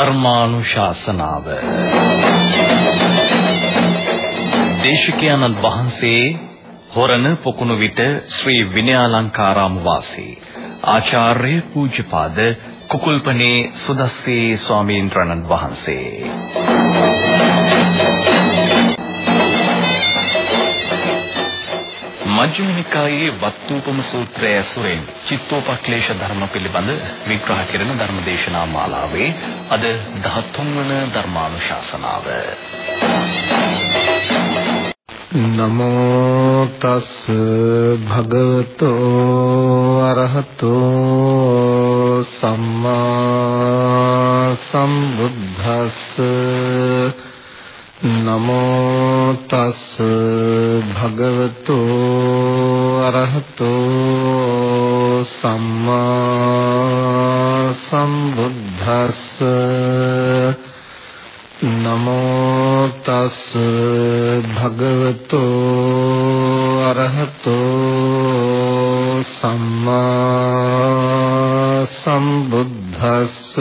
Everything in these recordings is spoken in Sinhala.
ධර්මානුශාසනාව. දේශකයන්න් වහන්සේ හොරණ පොකුණු විට ශ්‍රී විනයාලංකාරාම වාසී. ආචාර්ය පූජ්‍යපාද කුකුල්පනේ සුදස්සේ ස්වාමීන් වහන්සේ. මජ්ක්‍ධිම නිකායේ වත්තුපම සූත්‍රය ඇසුරෙන් චිත්තෝපක්ලේශ ධර්ම පිළිබඳ විග්‍රහ කෙරෙන ධර්මදේශනා මාලාවේ අද 13 වන ධර්මානුශාසනාව. නමෝ තස් භගවතෝ අරහතෝ සම්මා සම්බුද්දස්ස නමෝ තස් භගවතු අරහතෝ සම්මා සම්බුද්දස්ස නමෝ තස් භගවතු අරහතෝ සම්මා සම්බුද්දස්ස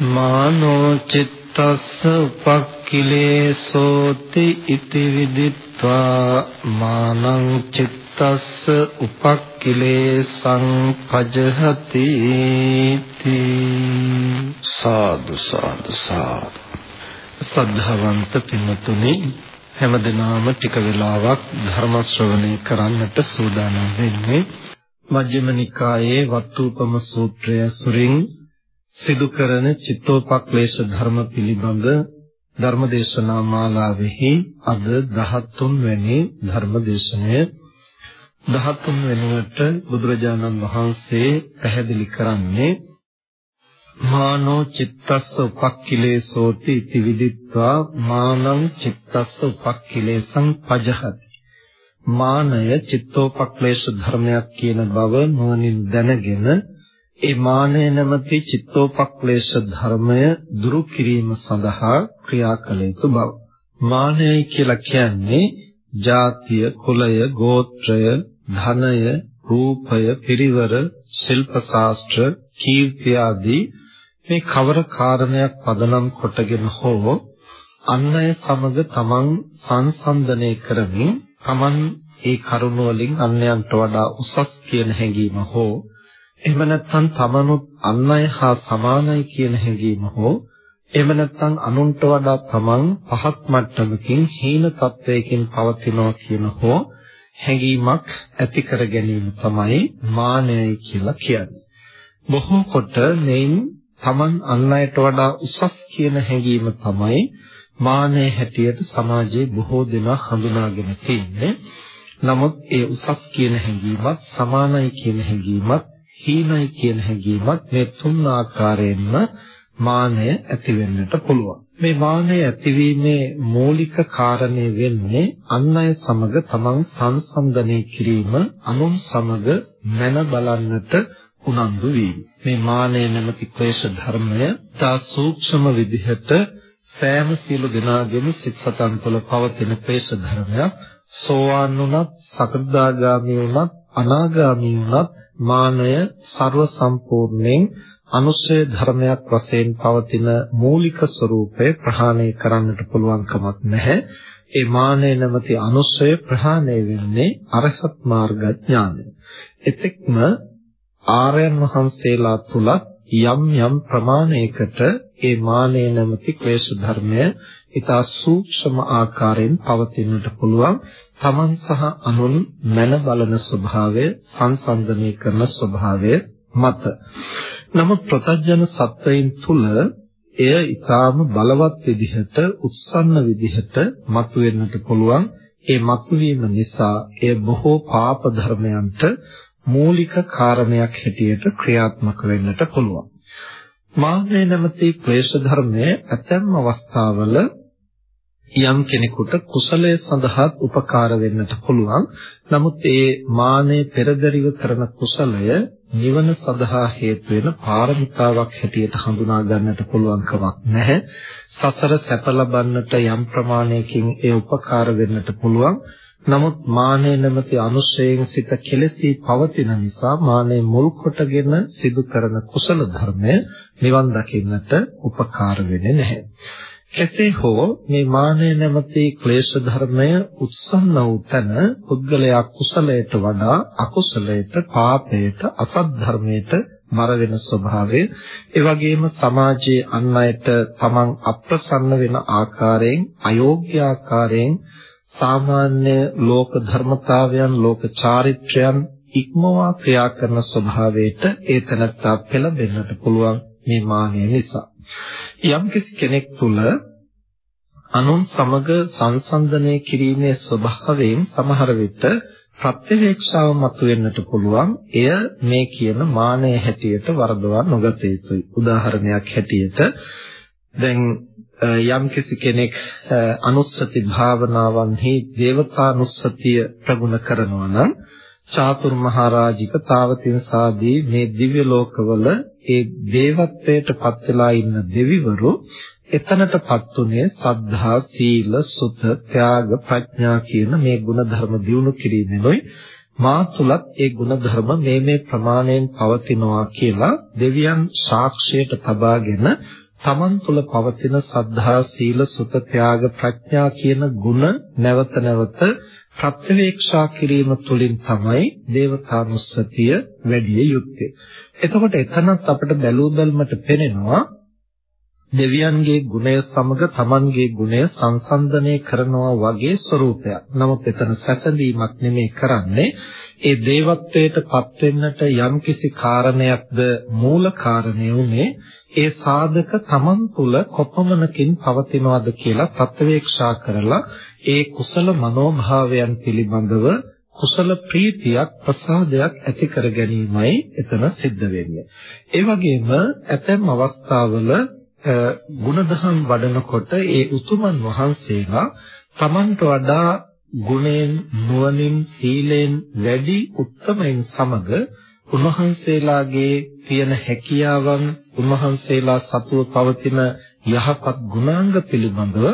මානෝ චිත්ත තස්ස උපක්ඛිලේසෝති ඉති විදිත්වා මානං චිත්තස්ස උපක්ඛිලේසං පජහති සාදු සාදු සාදු. සද්ධාවන්ත පින්තුනි හැමදෙනාම ටික වෙලාවක් ධර්ම ශ්‍රවණය කරන්නට සූදානම් වෙන්නේ මජ්ක්‍ධිම නිකායේ වත්තුපම සූත්‍රය සුරින් සිදු කරන චිත්තෝපක්ලේශ ධර්ම පිළිබඳ ධර්මදේශනා මාලාවෙහි අද 13 වෙනි ධර්මදේශනය. 13 වෙනුවට බුදුරජාණන් වහන්සේ පැහැදිලි කරන්නේ මානෝ චිත්තස්ස උපක්ඛිලේසෝති इति විදිත්වා මානං චිත්තස්ස උපක්ඛිලේසං පජහති. මානය චිත්තෝපක්ලේශ ධර්මයක් කියන බව නොනින් දැනගෙන ඒ මානය නැමැති චිත්තෝපක්ලේශ ධර්මය දුරු කිරීම සඳහා ක්‍රියා කළ යුතු බව. මානයයි කියලා කියන්නේ ජාතිය, කුලය, ගෝත්‍රය, ධනය, රූපය, පිරිවර, ශිල්ප ශාස්ත්‍ර, කීර්තිය ආදී මේ කවර කාරණයක් පදනම් කොටගෙන හෝ අන් අය සමග තමන් සංසන්දනය කරමින් තමන් ඒ කරුණ වලින් අන්යන්ට වඩා උසස් කියන හැඟීම හෝ එහෙම නැත්නම් තමනුත් අන් අය හා සමානයි කියන හැඟීම හෝ එහෙම නැත්නම් අනුන්ට වඩා තමන් පහත් මට්ටමකින් හීන තත්වයකින් පවතිනවා කියන හෝ හැඟීමක් ඇති කර ගැනීම තමයි මානයයි කියලා කියන්නේ. බොහෝ කොට මෙයින් තමන් අන් අයට වඩා උසස් කියන හැඟීම තමයි මානය හැටියට සමාජයේ බොහෝ දෙනා හඳුනාගෙන තින්නේ. නමුත් ඒ උසස් කියන හැඟීමත් සමානයි කියන හැඟීමත් හීනයි කියන හැඟීමත් මේ තුන් ආකාරයෙන්ම මානය ඇති වෙන්නට පුළුවන්. මේ මානය ඇතිවීමේ මූලික කාරණේ වෙන්නේ අන් අය සමග තමන් සංසන්දනය කිරීම, අනුන් සමග මැන බලන්නට උනන්දු වීම. මේ මානය නැමැති ක්ලේශ ධර්මය තා සූක්ෂම විදිහට සෑම සියලු දෙනාගේම සිත් සතන් තුළ පවතින ක්ලේශ ධර්මයක්. සෝවාන් වුණත්, සකදාගාමී වුණත්, අනාගාමී වුණත් මානය ਸਰව සම්පූර්ණයෙන් අනුශය ධර්මයක් වශයෙන් පවතින මූලික ස්වરૂපය ප්‍රහාණය කරන්නට පුළුවන් කමක් නැහැ. ඒ මානය නැමැති අනුශය ප්‍රහාණය වෙන්නේ අරහත් මාර්ගඥානය. එතෙක්ම ආර්යයන් වහන්සේලා තුලත් යම් යම් ප්‍රමාණයකට ඒ මානය නැමැති ක්ලේශ ධර්මය ඊට සූක්ෂම ආකාරයෙන් පවතින්නට පුළුවන් තමන් සහ අනුන් මන බලන ස්වභාවය සංසන්දනය කරන ස්වභාවය මත. නමුත් ප්‍රත්‍යජන සත්වයින් තුල එය ඊටාම බලවත් විදිහට උත්සන්න විදිහට මතුවෙන්නට පුළුවන්. ඒ මතුවීම නිසා එය බොහෝ පාප ධර්මයන්ට මූලික කාරණයක් හැටියට ක්‍රියාත්මක වෙන්නට පුළුවන්. මාන්නය නැමැති ක්ලේශ ධර්මයේ ඇතැම් අවස්ථාවල යම් කෙනෙකුට කුසලය සඳහා උපකාර වෙන්නට පුළුවන්. නමුත් ඒ මානෙ පෙරදරිව කරන කුසලය නිවන සඳහා හේතු වෙන පාරමිතාවක් හැටියට හඳුනා ගන්නට පුළුවන් කමක් නැහැ. සසර සැප ලබන්නට යම් ප්‍රමාණයකින් ඒ උපකාර වෙන්නට පුළුවන්. නමුත් මානය නැමැති අනුශයෙන් සිත කෙලෙසී පවතින නිසා මානය මුල් කොටගෙන සිදු කරන කුසල ධර්මය නිවන් දකින්නට උපකාර වෙන්නේ නැහැ. කෙසේ හෝ මේ මානය නැමැති ක්ලේශ ධර්මය උත්සන්න වූ තැන පුද්ගලයා කුසලයට වඩා අකුසලයට පාපයට අසත් ධර්මයට මර වෙන ස්වභාවය. ඒ වගේම සමාජයේ අන් අයට තමන් අප්‍රසන්න වෙන ආකාරයෙන් අයෝග්‍ය ආකාරයෙන් සාමාන්‍ය ලෝක ධර්මතාවයන් ලෝක චාරිත්‍රයන් ඉක්මවා ක්‍රියා කරන ස්වභාවයට ඒ තනත්තා පෙළඹෙන්නට පුළුවන් මේ මානය නිසා. යම් කෙනෙක් තුල අනුන් සමග සංසන්දනය කිරීමේ ස්වභාවයෙන් සමහර විට ප්‍රත්‍යවේක්ෂාව මතුවෙන්නට පුළුවන්. එය මේ කියන මානය හැටියට වරදවා නොගත යුතුයි. උදාහරණයක් හැටියට දැන් යම් කෙනෙක් අනුස්සති භාවනාවන්හි දේවතානුස්සතිය ප්‍රගුණ කරනවා නම් චාතුරු මහරජික තාවතින්සාදී මේ දිව්‍ය ලෝකවල ඒ දේවත්වයට පත් වෙලා ඉන්න දෙවිවරු එතනටපත් උනේ සද්ධා සීල සුත ත්‍යාග ප්‍රඥා කියන මේ ගුණධර්ම දියුණු කිරීමෙනුයි. මා තුලත් ඒ ගුණධර්ම මේ මේ ප්‍රමාණයෙන් පවතිනවා කියලා දෙවියන් සාක්ෂියට තබාගෙන තමන් තුළ පවතින සද්ධා සීල සුත ත්‍යාග ප්‍රඥා කියන ගුණ නැවත නැවත ප්‍රත්‍යවේක්ෂා කිරීම තුළින් තමයි දේවතානුස්සතිය වැඩි යුත්තේ. එතකොට එතනත් අපිට බැලූ බැල්මට පෙනෙනවා දෙවියන්ගේ ගුණය සමග තමන්ගේ ගුණය සංසන්දනය කරනවා වගේ ස්වરૂපයක්. නමුත් එතන සැසඳීමක් නෙමෙයි කරන්නේ. ඒ දේවත්වයට පත් වෙන්නට යම්කිසි කාරණයක්ද මූල කාරණය උනේ ඒ සාධක තමන් තුළ කොපමණකින් පවතිනවද කියලා ප්‍රත්‍යවේක්ෂා කරලා ඒ කුසල මනෝභාවයන් පිළිබඳව කුසල ප්‍රීතියක් ප්‍රසාදයක් ඇති කර ගැනීමයි එතන සිද්ධ වෙන්නේ. ඒ වගේම ඇතැම් අවස්ථාවල ගුණධම් වඩනකොට ඒ උතුමන් වහන්සේලා තමන්ට වඩා ගුණෙන් නුවණින් සීලෙන් වැඩි උත්තමයින් සමග උන්වහන්සේලාගේ තියෙන හැකියාවන් උන්වහන්සේලා සතුව පවතින යහපත් ගුණාංග පිළිබඳව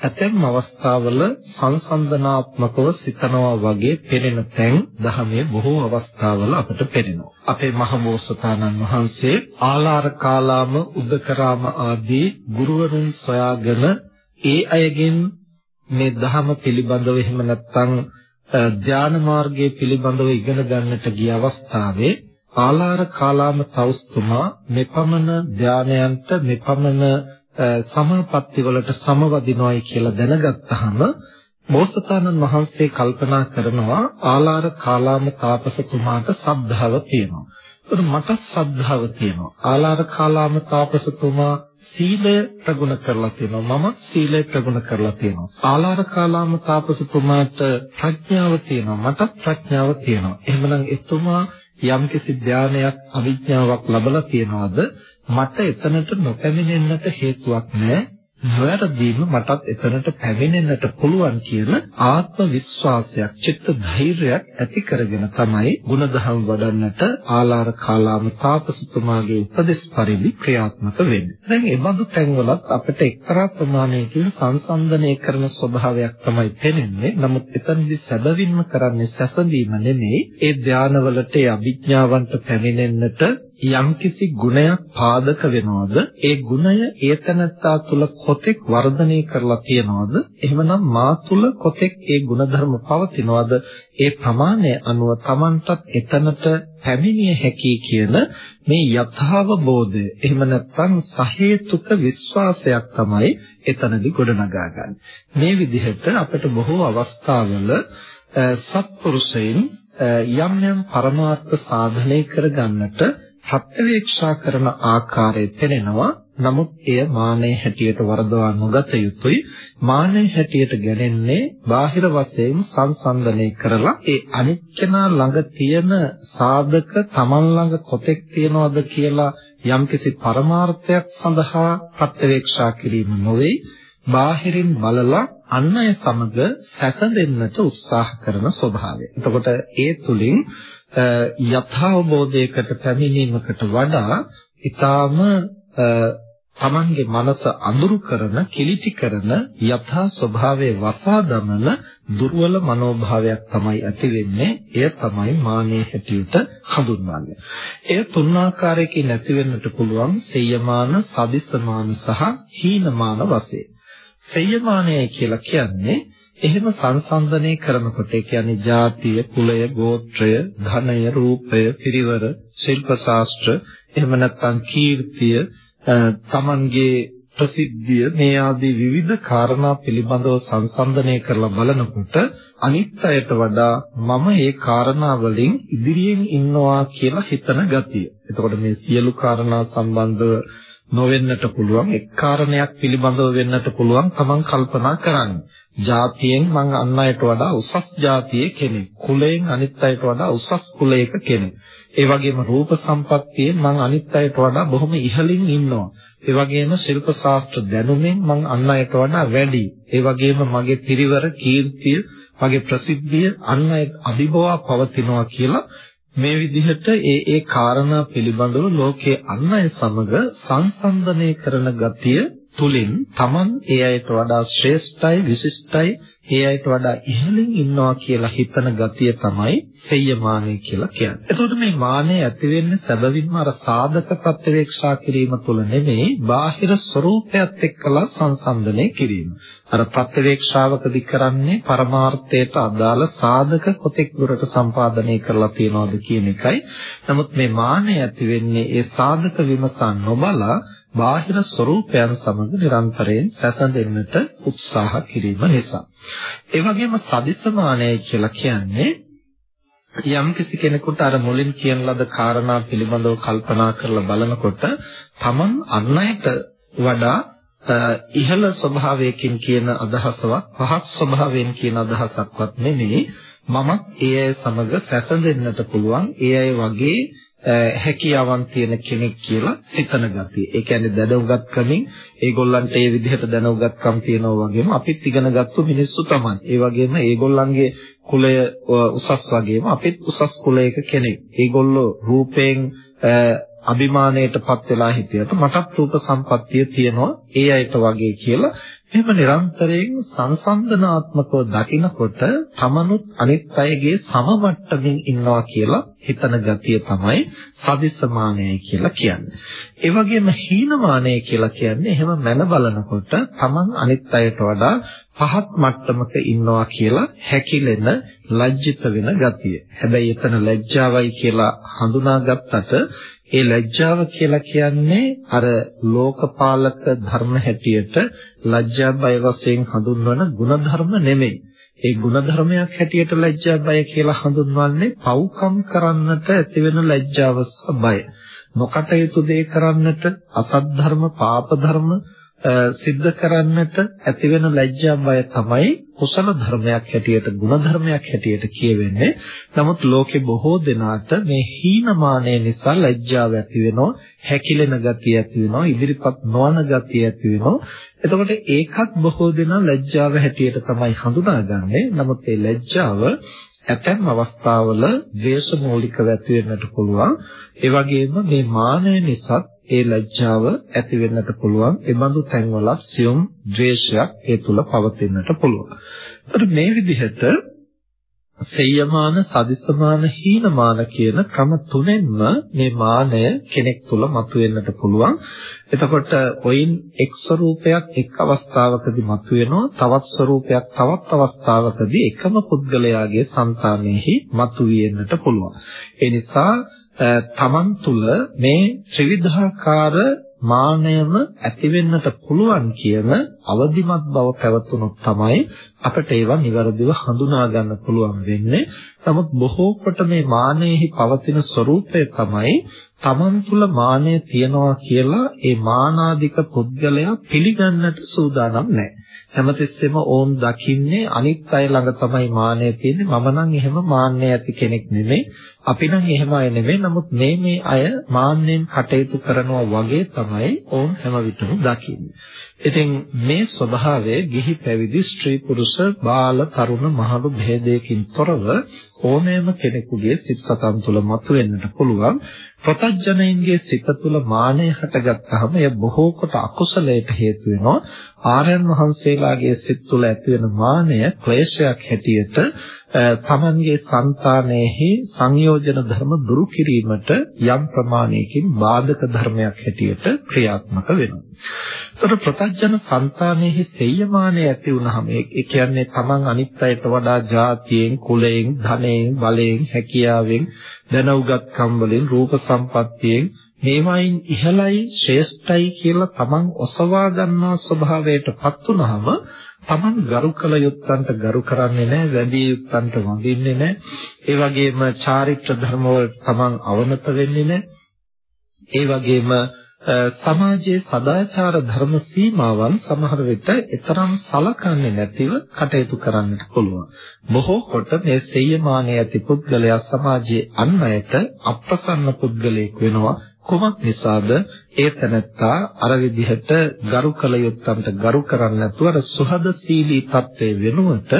ඇතැම් අවස්ථාවල සංසන්දනාත්මකව සිතනවා වගේ පෙනෙන තැන් දහමේ බොහෝ අවස්ථාවල අපට පෙනෙනවා. අපේ මහබෝසතාණන් වහන්සේ ආලාර කාලාම උදකරාම ආදී ගුරුවරුන් සොයාගෙන ඒ අයගෙන් මේ දහම පිළිබඳව එහෙම නැත්නම් ධානා මාර්ගයේ පිළිබඳව ඉගෙන ගන්නට ගිය අවස්ථාවේ ආලාර කාලාම තවුස්තුමා මෙපමණ ධානයන්ට මෙපමණ සමාපatti වලට සමවදිනවයි කියලා දැනගත්තාම බෝසතාණන් වහන්සේ කල්පනා කරනවා ආලාර කාලාම තාපසතුමාට සද්ධාව තියෙනවා. ඒත් මට සද්ධාව තියෙනවා. ආලාර කාලාම තාපසතුමා සීලය ප්‍රගුණ කරලා තියෙනවා. මම සීලය ප්‍රගුණ කරලා තියෙනවා. ආලාර කාලාම තාපසතුමාට ප්‍රඥාව තියෙනවා. මට ප්‍රඥාව තියෙනවා. එහෙමනම් එතුමා යම්කිසි ධානයක් අවිඥාවක් ලබලා තියනවාද මට එතනට නොපැමිණෙන්නට හේතුවක් නැහැ නොවැරදීම මටත් එතනට පැමිණෙන්නට පුළුවන් කියන ආත්ම විශ්වාසයක් චිත්ත ධෛර්යයක් ඇති කරගෙන තමයි ಗುಣධම් වඩන්නට ආලාර කාලාම තාපසතුමාගේ උපදෙස් පරිදි ක්‍රියාත්මක වෙන්නේ. දැන් මේ බඳු තැන්වලත් අපිට එක්තරා ප්‍රමාණයකින් සංසන්දනය කරන ස්වභාවයක් තමයි පෙනෙන්නේ. නමුත් එතනදී සැබවින්ම කරන්නේ සැසඳීම නෙමෙයි. ඒ ධානවලට ඒ අභිඥාවන්ට පැමිණෙන්නට යම්කිසි ගුණයක් පාදක වෙනවද? ඒ ගුණය ඒතනත්තා තුල කොතෙක් වර්ධනය කරලා තියනවද? එහෙමනම් මා තුල කොතෙක් ඒ ගුණධර්ම පවතිනවද? ඒ ප්‍රමාණය අනුව Tamanටත් එතනට පැමිණිය හැකි කියන මේ යථාවබෝධය එහෙම නැත්නම් සහේතුක විශ්වාසයක් තමයි එතනදී ගොඩනගා මේ විදිහට අපිට බොහෝ අවස්ථාවල සත්පුරුෂයන් යම් යම් පරමාර්ථ සාධනය කරගන්නට ප්‍රත්‍යවේක්ෂා කරන ආකාරය පෙනෙනවා. නමුත් එය මානෙ හැටියට වරදවා නොගත යුතුයි. මානෙ හැටියට ගැනෙන්නේ බාහිර වශයෙන් සංසන්දනය කරලා ඒ අනිත්‍යනා ළඟ තියෙන සාධක Taman ළඟ කොතෙක් තියනවද කියලා යම්කිසි පරමාර්ථයක් සඳහා ප්‍රත්‍යවේක්ෂා කිරීම නොවේ. බාහිරින් බලලා අන් අය සමග සැසඳෙන්නට උත්සාහ කරන ස්වභාවය. එතකොට ඒ තුලින් යථාබෝධයකට පැමිණීමකට වඩා ඊටාම තමන්ගේ මනස අඳුරු කරන, කිලිටි කරන යථා ස්වභාවයේ වසා දමන දුර්වල මනෝභාවයක් තමයි ඇති වෙන්නේ. එය තමයි මානෙ හැටියට හඳුන්වන්නේ. එය තුන් ආකාරයකින් නැති වෙන්නට පුළුවන් සෙය්‍යමාන, සදිස්සමාන සහ හීනමාන වශයෙන්. සෙය්‍යමානය කියලා කියන්නේ එහෙම සංසන්දනය කරනකොට ඒ කියන්නේ ජාතිය, කුලය, ගෝත්‍රය, ධනය, රූපය, පිරිවර, ශිල්ප ශාස්ත්‍ර, එහෙම නැත්නම් කීර්තිය, තමන්ගේ ප්‍රසිද්ධිය මේ ආදී විවිධ කාරණා පිළිබඳව සංසන්දනය කරලා බලනකොට අනිත් අයට වඩා මම මේ කාරණා වලින් ඉදිරියෙන් ඉන්නවා කියලා හිතන ගතිය. එතකොට මේ සියලු කාරණා සම්බන්ධව නොවෙන්නට පුළුවන් එක් කාරණයක් පිළිබඳව වෙන්නට පුළුවන් තමන් කල්පනා කරන්නේ. ජාතියෙන් මං අන් අයට වඩා උසස් ජාතියේ කෙනෙක්. කුලයෙන් අනිත් අයට වඩා උසස් කුලයක කෙනෙක්. ඒ වගේම රූප සම්පත්තියෙන් මං අනිත් අයට වඩා බොහොම ඉහළින් ඉන්නවා. ඒ වගේම ශිල්ප ශාස්ත්‍ර දැනුමෙන් මං අන් අයට වඩා වැඩි. ඒ වගේම මගේ පිරිවර කීර්තිය, මගේ ප්‍රසිද්ධිය අන් අයට අභිභවා පවතිනවා කියලා මේ විදිහට ඒ ඒ කාරණා පිළිබඳව ලෝකයේ අන් අය සමග සංසන්දනය කරන ගතිය තුලින් Taman ඒ අයට වඩා ශ්‍රේෂ්ඨයි විශිෂ්ටයි ඒ අයට වඩා ඉහළින් ඉන්නවා කියලා හිතන ගතිය තමයි සෙය්‍යමානය කියලා කියන්නේ. එතකොට මේ මානය ඇති වෙන්නේ සැබවින්ම අර සාධක ප්‍රත්‍යවේක්ෂා කිරීම තුළ නෙමෙයි බාහිර ස්වરૂපයත් එක්කලා සංසන්දනය කිරීම. අර ප්‍රත්‍යවේක්ෂාවකදී කරන්නේ පරමාර්ථයට අදාළ සාධක කොතෙක් දුරට සම්පාදනය කරලා තියනවද කියන එකයි. නමුත් මේ මානය ඇති වෙන්නේ ඒ සාධක විමසා නොබලා බාහිර ස්වરૂපයන් සමග නිරන්තරයෙන් සැසඳෙන්නට උත්සාහ කිරීම නිසා. ඒ වගේම සදිසමානය කියලා කියන්නේ යම් කිසි කෙනෙකුට අර මුලින් කියන ලද කාරණා පිළිබඳව කල්පනා කරලා බලනකොට තමන් අන් අයට වඩා ඉහළ ස්වභාවයකින් කියන අදහසවත් පහත් ස්වභාවයෙන් කියන අදහසක්වත් නෙමෙයි මම ඒ අය සමග සැසඳෙන්නට පුළුවන් ඒ අය වගේ හැකියාවන් තියෙන කෙනෙක් කියලා හිතන ගතිය. ඒ කියන්නේ දැනුගත්කමින් ඒගොල්ලන්ට ඒ විදිහට දැනුගත්කම් තියෙනවා වගේම අපිත් ඉගෙනගත්තු මිනිස්සු තමයි. ඒ වගේම ඒගොල්ලන්ගේ කුලය උසස් වගේම අපිත් උසස් කුලයක කෙනෙක්. ඒගොල්ලෝ රූපයෙන් අභිමානයටපත් වෙලා හිටියට මටත් රූප සම්පත්තිය තියෙනවා ඒ අයට වගේ කියලා එහෙම නිරන්තරයෙන් සංසන්දනාත්මකව දකිනකොට තමනුත් අනිත් අයගේ සමමට්ටමින් ඉන්නවා කියලා හිතන ගතිය තමයි සදිස්සමානයයි කියලා කියන්නේ. ඒ වගේම හීනමානය කියලා කියන්නේ එහෙම මන බලනකොට තමන් අනිත් අයට වඩා පහත් මට්ටමක ඉන්නවා කියලා හැකිලෙන ලැජ්ජිත වෙන ගතිය. හැබැයි එතන ලැජ්ජාවයි කියලා හඳුනාගත්තට ඒ ලැජ්ජාව කියලා කියන්නේ අර ලෝකපාලක ධර්ම හැටියට ලැජ්ජා බය වශයෙන් හඳුන්වන ಗುಣධර්ම නෙමෙයි. ඒ ಗುಣධර්මයක් හැටියට ලැජ්ජා බය කියලා හඳුන්වන්නේ පව්කම් කරන්නට ඇතිවෙන ලැජ්ජාව සහ බය. නොකටයුතු දේ කරන්නට අසත් ධර්ම පාප ධර්ම සිද්ධ කරන්නට ඇතිවෙන ලැජ්ජා බය තමයි කුසල ධර්මයක් හැටියට ගුණ ධර්මයක් හැටියට කියවෙන්නේ. නමුත් ලෝකේ බොහෝ දෙනාට මේ හීනමානය නිසා ලැජ්ජාව ඇති වෙනවා, හැකිලෙන ගතිය ඇති වෙනවා, ඉදිරිපත් නොවන ගතිය ඇති වෙනවා. එතකොට ඒකත් බොහෝ දෙනා ලැජ්ජාව හැටියට තමයි හඳුනාගන්නේ. නමුත් මේ ලැජ්ජාව ඇතැම් අවස්ථාවල ද්වේෂ මූලිකව ඇති වෙන්නට පුළුවන්. ඒ වගේම මේ මානය නිසා ඒ ලැජ්ජාව ඇති වෙන්නට පුළුවන්. ඒ බඳු තැන්වල සියුම් ද්වේෂයක් ඒ තුල පවතින්නට පුළුවන්. ඒතර මේ විදිහට සේයමාන සදිසමාන හීනමාන කියන ක්‍රම තුනෙන්ම මේ මානය කෙනෙක් තුල මතුවෙන්නට පුළුවන්. එතකොට ඔයින් එක් ස්වરૂපයක් එක් අවස්ථාවකදී මතුවෙනවා තවත් ස්වરૂපයක් තවත් අවස්ථාවකදී එකම පුද්ගලයාගේ సంతානෙහි මතුවෙන්නට පුළුවන්. ඒ නිසා තමන් තුළ මේ ත්‍රිවිධාකාර මානයම ඇති වෙන්නට පුළුවන් කියන අවදිමත් බව පැවතුනොත් තමයි අපිට ඒවා નિවරදිව හඳුනා ගන්න පුළුවන් වෙන්නේ. නමුත් බොහෝ කොට මේ මානෙහි පවතින ස්වરૂපය තමයි තමන් තුළ මානය තියනවා කියලා ඒ මානාධික පුද්ගලයා පිළිගන්නට සූදානම් නැහැ. හැමතිස්සෙම ඕන් දකින්නේ අනිත් අය ළඟ තමයි මාන්නය තියෙන්නේ. මම නම් එහෙම මාන්නය ඇති කෙනෙක් නෙමෙයි. අපි නම් එහෙම අය නෙමෙයි. නමුත් මේ මේ අය මාන්නෙන් කටයුතු කරනවා වගේ තමයි ඕන් හැම විටම දකින්නේ. ඉතින් මේ ස්වභාවය ගිහි පැවිදි ස්ත්‍රී පුරුෂ බාල තරුණ මහලු භේදයකින් තොරව ඕනෑම කෙනෙකුගේ සිත් සතන් තුළ මතුවෙන්නට පුළුවන්. ප්‍රතඥයින්ගේ සිත තුළ මානය හටගත්තාම එය බොහෝ කොට අකුසලයට හේතු වෙනවා. ආර්යයන් වහන්සේලාගේ සිත් තුළ ඇතිවෙන මානය ක්ලේශයක් හැටියට තමන්ගේ సంతානයේහි සංයෝජන ධර්ම දුරු කිරීමට යම් ප්‍රමාණයකින් බාධක ධර්මයක් හැටියට ක්‍රියාත්මක වෙනවා. ඒතර ප්‍රත්‍යජන సంతානයේහි සෙය්‍යමානය ඇති වුනහම ඒ කියන්නේ තමන් අනිත් අයට වඩා ජාතියෙන්, කුලයෙන්, ධනයෙන්, බලයෙන්, හැකියාවෙන්, දැනුගත්කම් වලින්, රූප සම්පත්තියෙන් මේවායින් ඉහළයි ශ්‍රේෂ්ඨයි කියලා තමන් ඔසවා ගන්නා ස්වභාවයටපත් වුනහම Taman ගරු කළ යුත්තන්ට ගරු කරන්නේ නැහැ, වැඳිය යුත්තන්ට වඳින්නේ නැහැ. ඒ වගේම චාරිත්‍ර ධර්ම වලට Taman අවනත වෙන්නේ නැහැ. ඒ වගේම සමාජයේ සදාචාර ධර්ම සීමාවන් සමහර විට ඊතරම් සලකන්නේ නැතිව කටයුතු කරන්නට පුළුවන්. බොහෝ කොට මේ සෙය්‍යමානයේ ඇති පුද්ගලයා සමාජයේ අන් අයට අප්‍රසන්න පුද්ගලයෙක් වෙනවා. කුමක් නිසාද? ඒ තැනත්තා අර විදිහට ගරු කළ යුත්තන්ට ගරු කරන්නේ නැතුව අර සුහදශීලී තත්ත්වයේ වෙනුවට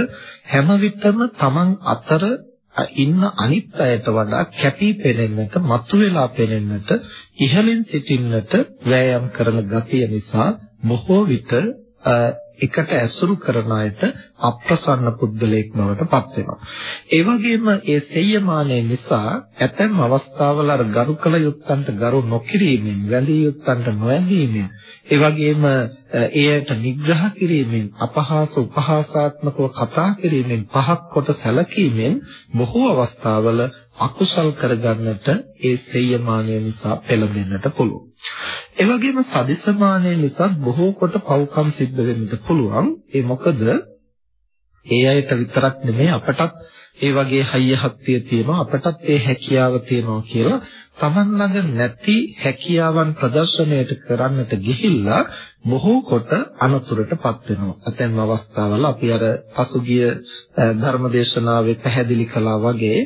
හැම විටම Taman අතර ඉන්න අනිත් අයට වඩා කැපී පෙනෙන්නට, මතුවලා පෙනෙන්නට, ඉහළින් සිටින්නට වෑයම් කරන ගතිය නිසා බොහෝ විට එකට ඇසුරු කරන අයට අප්‍රසන්න පුද්ගලයෙක් බවට පත් වෙනවා. ඒ වගේම ඒ සෙය්‍යමානය නිසා ඇතැම් අවස්ථාවල අර ගරු කළ යුත්තන්ට ගරු නොකිරීමෙන්, වැඳිය යුත්තන්ට නොවැඳීමෙන්, ඒ වගේම එයට නිග්‍රහ කිරීමෙන්, අපහාස උපහාසාත්මකව කතා කිරීමෙන්, පහක් කොට සැලකීමෙන් බොහෝ අවස්ථාවල අකුසල් කරගන්නට ඒ සෙය්‍යමානය නිසා පෙළඹෙන්නට පුළුවන්. ඒ වගේම සදිසමානය නිසා බොහෝ කොට පව්කම් සිද්ධ වෙන්නට පුළුවන්. ඒ මොකද ඒ අයට විතරක් නෙමෙයි අපටත් ඒ වගේ හයිය හත්තිය තියෙනවා අපටත් ඒ හැකියාව තියෙනවා කියලා Taman ළඟ නැති හැකියාවන් ප්‍රදර්ශනයට කරන්නට ගිහිල්ලා බොහෝ කොට අනතුරටපත් වෙනවා. ඇතැම් අවස්ථාවල අපි අර පසුගිය ධර්මදේශනාවේ පැහැදිලි කළා වගේ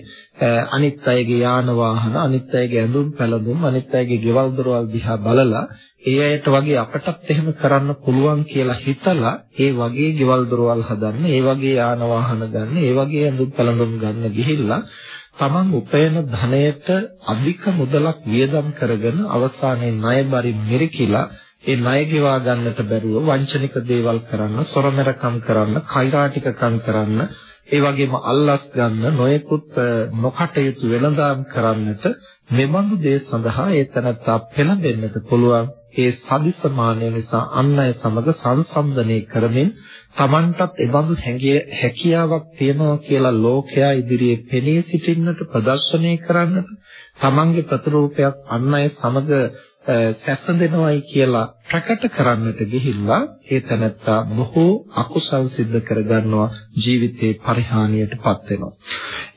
අනිත් අයගේ යාන වාහන, අනිත් අයගේ ඇඳුම් පැළඳුම්, අනිත් අයගේ ගෙවල් දොරවල් දිහා බලලා ඒ අයට වගේ අපටත් එහෙම කරන්න පුළුවන් කියලා හිතලා ඒ වගේ ගෙවල් දොරවල් හදන්න, ඒ වගේ යාන වාහන ගන්න, ඒ වගේ ඇඳුම් පැළඳුම් ගන්න ගිහිල්ලා තමන් උපයන ධනයට අධික මුදලක් වියදම් කරගෙන අවසානයේ ණය බරින් මිරිකිලා ඒ ණය ගෙවා ගන්නට බැරුව වංචනික දේවල් කරන්න, සොරමෙරකම් කරන්න, කෛරාටිකකම් කරන්න, ඒ වගේම අල්ලස් ගන්න, නොයෙකුත් නොකටයුතු වෙළඳාම් කරන්නට මෙබඳු දේ සඳහා ඒ තනත්තා පෙළඹෙන්නට පුළුවන්. ඒ සදිසමානය නිසා අන් අය සමග සංසන්දනය කරමින් Tamanටත් එබඳු හැකියාවක් තියෙනවා කියලා ලෝකයා ඉදිරියේ පෙනී සිටින්නට ප්‍රදර්ශනය කරන්නට Tamanගේ ප්‍රතිරූපයක් අන් අය සමග සැසඳෙනවයි කියලා ප්‍රකට කරන්නට ගිහිල්ලා ඒ තැනත්තා බොහෝ අකුසල් සිද්ධ කරගන්නවා ජීවිතේ පරිහානියටපත් වෙනවා.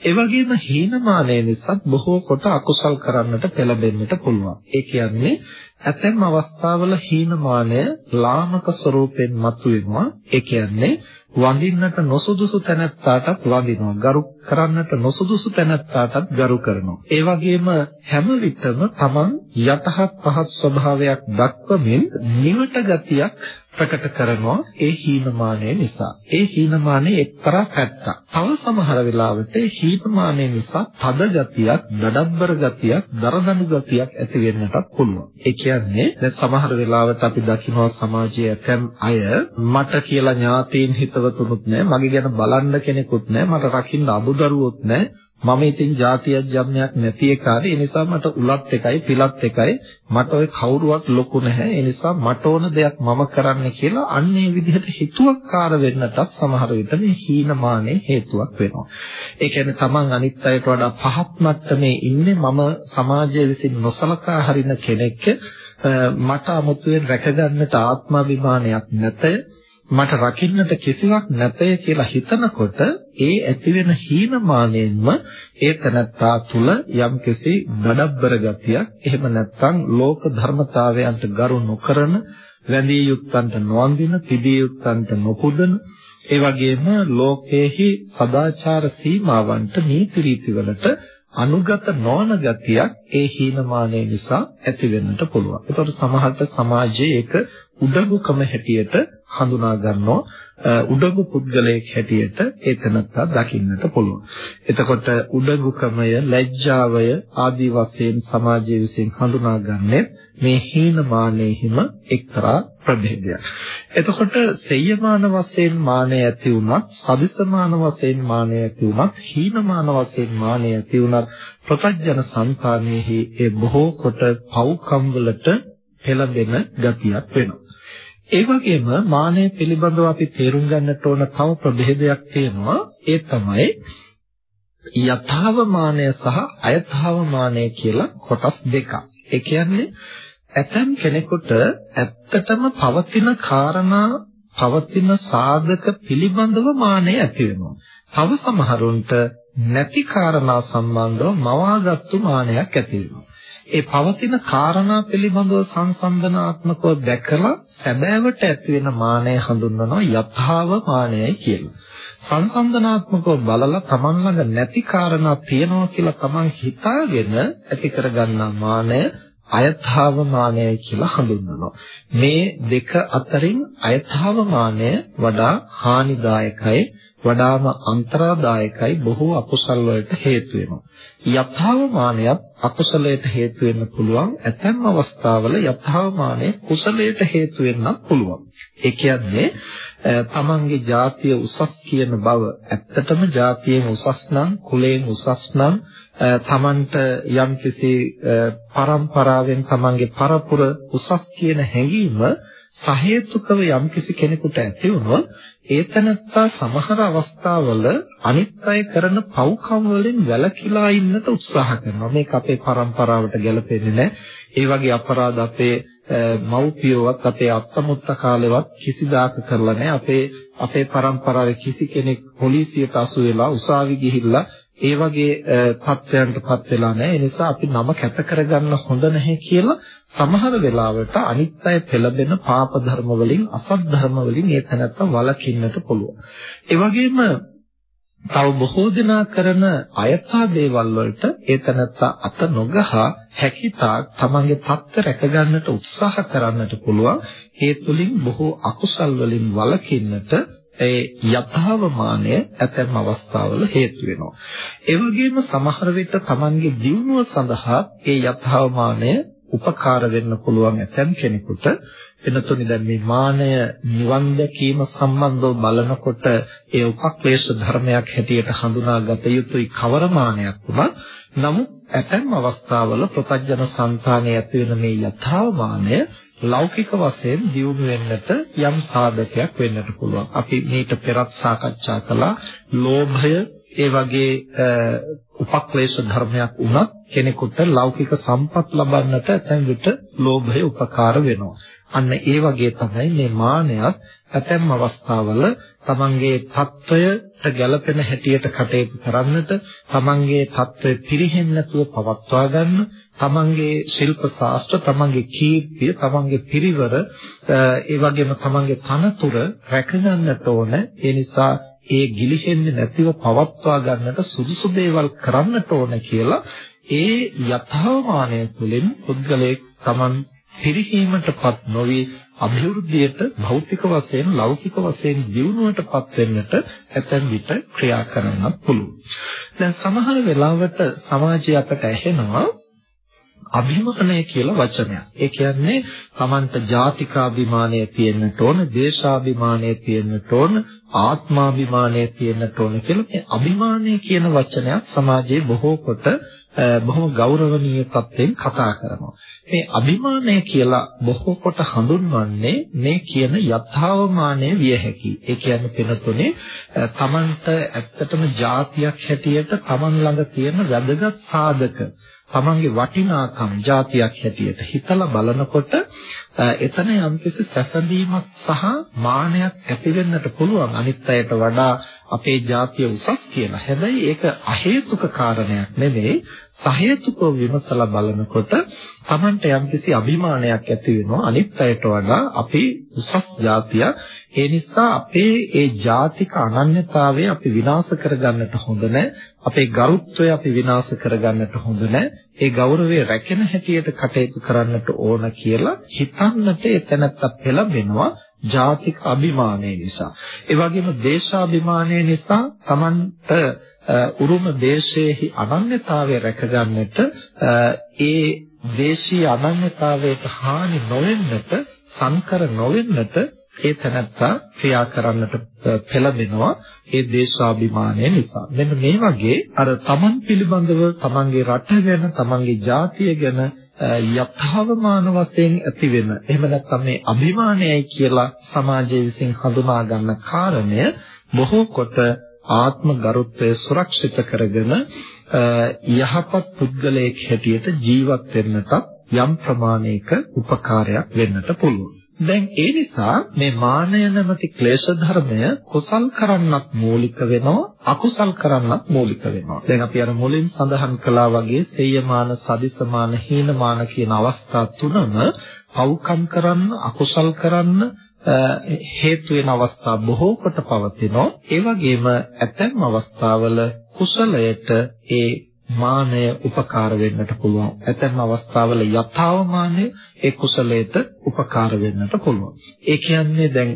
ඒ වගේම හීනමානය නිසා බොහෝ කොට අකුසල් කරන්නට පෙළඹෙන්නට පුළුවන්. ඒ කියන්නේ ඇතැම් අවස්ථාවල හීනමානය ලාමක ස්වરૂපයෙන් මතුවෙනවා. ඒ කියන්නේ වඳින්නට නොසුදුසු තැනැත්තාටත් වඳිනවා. ගරු කරන්නට නොසුදුසු තැනැත්තාටත් ගරු කරනවා. ඒ වගේම හැම විටම Taman යටහත් පහත් ස්වභාවයක් දක්වමින් නිවට ගතියක් ප්‍රකට කරනවා ඒ හීනමානය නිසා. ඒ හීනමානය එක්තරා පැත්තක්. තව සමහර වෙලාවට ඒ හීනමානය නිසා තද ගතියක්, දඩබ්බර ගතියක්, දරදඬු ගතියක් ඇති වෙන්නටත් පුළුවන්. ඒ කියන්නේ දැන් සමහර වෙලාවට අපි දකිනවා සමාජයේ ඇතැම් අය මට කියලා ඥාතීන් හිතවතුනුත් නැහැ, මගේ ගැන බලන්න කෙනෙකුත් නැහැ, මට රකින්න අමුදරුවොත් නැහැ. මම ඉතින් જાතියක් ජම්මයක් නැති එකානේ ඒ නිසා මට උලත් එකයි පිලත් එකයි. මට ওই කවුරුවත් ලොකු නැහැ. ඒ නිසා මට ඕන දෙයක් මම කරන්න කියලා අන්න ඒ විදිහට හිතුවක්කාර වෙන්නටත් සමහර විට මේ හීනමානේ හේතුවක් වෙනවා. ඒ කියන්නේ Taman අනිත් අයට වඩා පහත් මට්ටමේ ඉන්නේ මම සමාජය විසින් නොසලකා හරින කෙනෙක් මට 아무තුවෙන් රැකගන්නට ආත්මාභිමානයක් නැතේ මට රකින්නට කිසිවක් නැතේ කියලා හිතනකොට ඒ ඇතිවෙන හීනමානයෙන්ම ඒ තනත්තා තුල යම්කිසි දඩබ්බර ගතියක් එහෙම නැත්නම් ලෝක ධර්මතාවයන්ට ගරු නොකරන වැඳිය යුත්තන්ට නොවඳින පිළිය යුත්තන්ට නොපුදන ඒ වගේම ලෝකයේහි සදාචාර සීමාවන්ට නීති රීතිවලට අනුගත නොවන ගතියක් ඒ හීනමානය නිසා ඇති වෙන්නට පුළුවන්. ඒතකොට සමහරට සමාජයේ ඒක උඩඟුකම හැටියට හඳුනා ගන්නවා උඩඟු පුද්ගලයෙක් හැටියට ඒ තැනත්තා දකින්නට පුළුවන්. එතකොට උඩඟුකමය, ලැජ්ජාවය ආදී වශයෙන් සමාජයේ විසින් හඳුනාගන්නේ මේ හීනමානෙහිම එක්තරා ප්‍රභේදයක්. එතකොට සෙය්‍යමාන වශයෙන් මානය ඇති වුණත්, සදිසමාන වශයෙන් මානය ඇති වුණත්, හීනමාන වශයෙන් මානය ඇති වුණත් ප්‍රත්‍යජන සංකාණයෙහි ඒ බොහෝ කොට පව්කම් වලට පෙළඹෙන ගතියක් වෙනවා. ඒ වගේම මානය පිළිබඳව අපි තේරුම් ගන්නට ඕන තව ප්‍රභේදයක් තියෙනවා. ඒ තමයි යථාව මානය සහ අයථාව මානය කියලා කොටස් දෙකක්. ඒ කියන්නේ ඇතම් කෙනෙකුට ඇත්තටම පවතින කාරණා පවතින සාධක පිළිබඳව මානය ඇති වෙනවා. තව සමහරුන්ට නැති කාරණා සම්බන්ධව මවාගත්තු මානයක් ඇති වෙනවා. ඒ පවතින කාරණා පිළිබඳව සංසන්දනාත්මකව දැකලා සැබෑවට ඇති වෙන මානය හඳුන්වනවා යථාව මානයයි කියලා. සංසන්දනාත්මකව බලලා Taman ළඟ නැති කාරණා තියෙනවා කියලා Taman හිතාගෙන ඇති කරගන්නා මානය අයථාවමානය කියලා හඳුන්වනවා. මේ දෙක අතරින් අයථාවමානය වඩා හානිදායකයි, වඩාම අන්තරාදායකයි බොහෝ අකුසල් වලට හේතු වෙනවා. යථාවමානයත් අකුසලයට හේතු වෙන්න පුළුවන්. ඇතැම් අවස්ථාවල යථාවමානය කුසලයට හේතු වෙන්නත් පුළුවන්. ඒ කියන්නේ තමන්ගේ ජාතිය උසස් කියන බව ඇත්තටම ජාතියෙන් උසස් නම් කුලයෙන් උසස් නම් තමන්ට යම්කිසි පරම්පරාවෙන් තමන්ගේ පරපුර උසස් කියන හැඟීම සහේතුකව යම්කිසි කෙනෙකුට ඇති වුණොත් ඒතනත්තා සමහර අවස්ථාවල අනිත් අය කරන පව්කම් වලින් වැළකීලා ඉන්නට උත්සාහ කරනවා. මේක අපේ පරම්පරාවට ගැලපෙන්නේ නැහැ. ඒ වගේ අපරාධ අපේ මව්පියෝවත් අපේ අත්තමුත්ත කාලෙවත් කිසිදාක කරලා නැහැ. අපේ අපේ පරම්පරාවේ කිසි කෙනෙක් පොලිසියට අසු වෙලා උසාවි ගිහිල්ලා ඒ වගේ තත්ත්වයන්ටපත් වෙලා නැහැ. ඒ නිසා අපි නම කැත කරගන්න හොඳ නැහැ කියලා සමහර වෙලාවට අනිත් අය පෙළඹෙන පාප ධර්ම වලින් අසත් ධර්ම වලින් ඒ තැනත්ත වළකින්නට පුළුවන්. ඒ වගේම තව බොහෝ දෙනා කරන අයථා දේවල් වලට ඒ තැනත්තා අත නොගහ හැකිතාක් තමන්ගේ தත්ත්ව රැකගන්නට උත්සාහ කරන්නට පුළුවන්. ඒ තුලින් බොහෝ අකුසල් වලින් වළකින්නට ඒ යථාවමානය ඇතැම් අවස්ථාවල හේතු වෙනවා. ඒ වගේම සමහර විට Tamanගේ දියුණුව සඳහා ඒ යථාවමානය උපකාර වෙන්න පුළුවන් ඇතැම් කෙනෙකුට එනතුනි දැන් මේ මානය නිවන් දැකීම සම්බන්ධව බලනකොට ඒ උපක්ලේශ ධර්මයක් හැටියට හඳුනාගත යුතුයි කවර මානයක් වුණත් නමුත් ඇතැම් අවස්ථාවල ප්‍රත්‍යජන సంతානයේ ඇති වෙන මේ යථාමානය ලෞකික වශයෙන් දියුණු වෙන්නට යම් සාධකයක් වෙන්නට පුළුවන්. අපි මේට පෙරත් සාකච්ඡා කළා ලෝභය ඒ වගේ උපක්ලේශ ධර්මයක් වුණත් කෙනෙකුට ලෞකික සම්පත් ලබන්නට ඇතැම් විට ලෝභය උපකාර වෙනවා. අන්න ඒ වගේ තමයි මේ මානයත් ඇතැම් අවස්ථාවල තමන්ගේ தত্ত্বයට ගැළපෙන හැටියට කටයුතු කරන්නට තමන්ගේ தত্ত্বය පිරිහෙන්නේ නැතුව පවත්වා ගන්න තමන්ගේ ශිල්ප ශාස්ත්‍ර තමන්ගේ කීර්තිය තමන්ගේ පිරිවර ඒ වගේම තමන්ගේ තනතුර රැකගන්නට ඕන ඒ නිසා ඒ ගිලිහෙන්නේ නැතිව පවත්වා ගන්නට සුදුසු දේවල් කරන්නට ඕන කියලා ඒ යථාමානය තුළින් පුද්ගලයෙක් තමන් පිරිහීමටපත් නොවි අභිවෘද්ධියට භෞතික වශයෙන් ලෞකික වශයෙන් දියුණුවටපත් වෙන්නට ඇතැම් විට ක්‍රියා කරන්නත් පුළුවන්. දැන් සමහර වෙලාවට සමාජය අපට ඇහෙනවා අභිමානය කියලා වචනයක්. ඒ කියන්නේ Tamanta ජාතිකාභිමානය තියෙන්නට ඕන, දේශාභිමානය තියෙන්නට ඕන, ආත්මාභිමානය තියෙන්නට ඕන කියලා මේ අභිමානය කියන වචනයක් සමාජයේ බොහෝ කොට බොහොම ගෞරවනීය තත්ත්වයෙන් කතා කරනවා. මේ අභිමානය කියලා බොහෝ කොට හඳුන්වන්නේ මේ කියන යථාවමානය විය හැකි. ඒ කියන්නේ පිනතුනේ තමන්ට ඇත්තටම જાතියක් හැටියට තමන් ළඟ තියෙන වැදගත් සාධක තමන්ගේ වටිනාකම් જાතියක් හැටියට හිතලා බලනකොට එතන යම්කිසි සැසඳීමක් සහ මානයක් ඇති වෙන්නට පුළුවන් අනිත් අයට වඩා අපේ જાතිය උසස් කියලා. හැබැයි ඒක අහේතුක කාරණයක් නෙමෙයි. සහේතුකව විමසලා බලනකොට තමන්ට යම්කිසි අභිමානයක් ඇති වෙනවා අනිත් අයට වඩා අපි උසස් જાතිය ඒ නිසා අපේ ඒ ජාතික අනන්‍යතාවය අපි විනාශ කරගන්නට හොඳ නැහැ. අපේ ගරුත්වය අපි විනාශ කරගන්නට හොඳ නැහැ. ඒ ගෞරවය රැකෙන හැටියට කටයුතු කරන්නට ඕන කියලා හිතන්නට එතනත්ත පෙළඹෙනවා ජාතික අභිමානය නිසා. ඒ වගේම දේශාභිමානය නිසා Tamanට උරුම දේශයේහි අනන්‍යතාවය රැකගන්නට ඒ දේශීය අනන්‍යතාවයට හානි නොවෙන්නට සංකර නොවෙන්නට ඒ තැනත්තා ක්‍රියා කරන්නට පෙළඹෙනවා ඒ දේශාභිමානය නිසා. මෙන්න මේ වගේ අර තමන් පිළිබඳව තමන්ගේ රට ගැන තමන්ගේ ජාතිය ගැන යථාවමාන වශයෙන් ඇති වෙන එහෙම නැත්නම් මේ අභිමානයයි කියලා සමාජයේ විසින් හඳුනා ගන්න කාරණය බොහෝ කොට ආත්ම ගරුත්වය සුරක්ෂිත කරගෙන යහපත් පුද්ගලයෙක් හැටියට ජීවත් වෙන්නට යම් ප්‍රමාණයක උපකාරයක් වෙන්නට පුළුවන්. දැන් ඒ නිසා මේ මානය නැමැති ක්ලේශ ධර්මය කුසල් කරන්නත් මූලික වෙනවා අකුසල් කරන්නත් මූලික වෙනවා. දැන් අපි අර මුලින් සඳහන් කළා වගේ සේයමාන, සදිසමාන, හීනමාන කියන අවස්ථා තුනම පව්කම් කරන්න, අකුසල් කරන්න හේතු වෙන අවස්ථා බොහෝ කොට පවතිනවා. ඒ වගේම ඇතැම් අවස්ථාවල කුසලයට ඒ මානය උපකාර වෙන්නට පුළුවන්. ඇතැම් අවස්ථාවල යථාවමානය ඒ කුසලයට උපකාර වෙන්නට පුළුවන්. ඒ කියන්නේ දැන්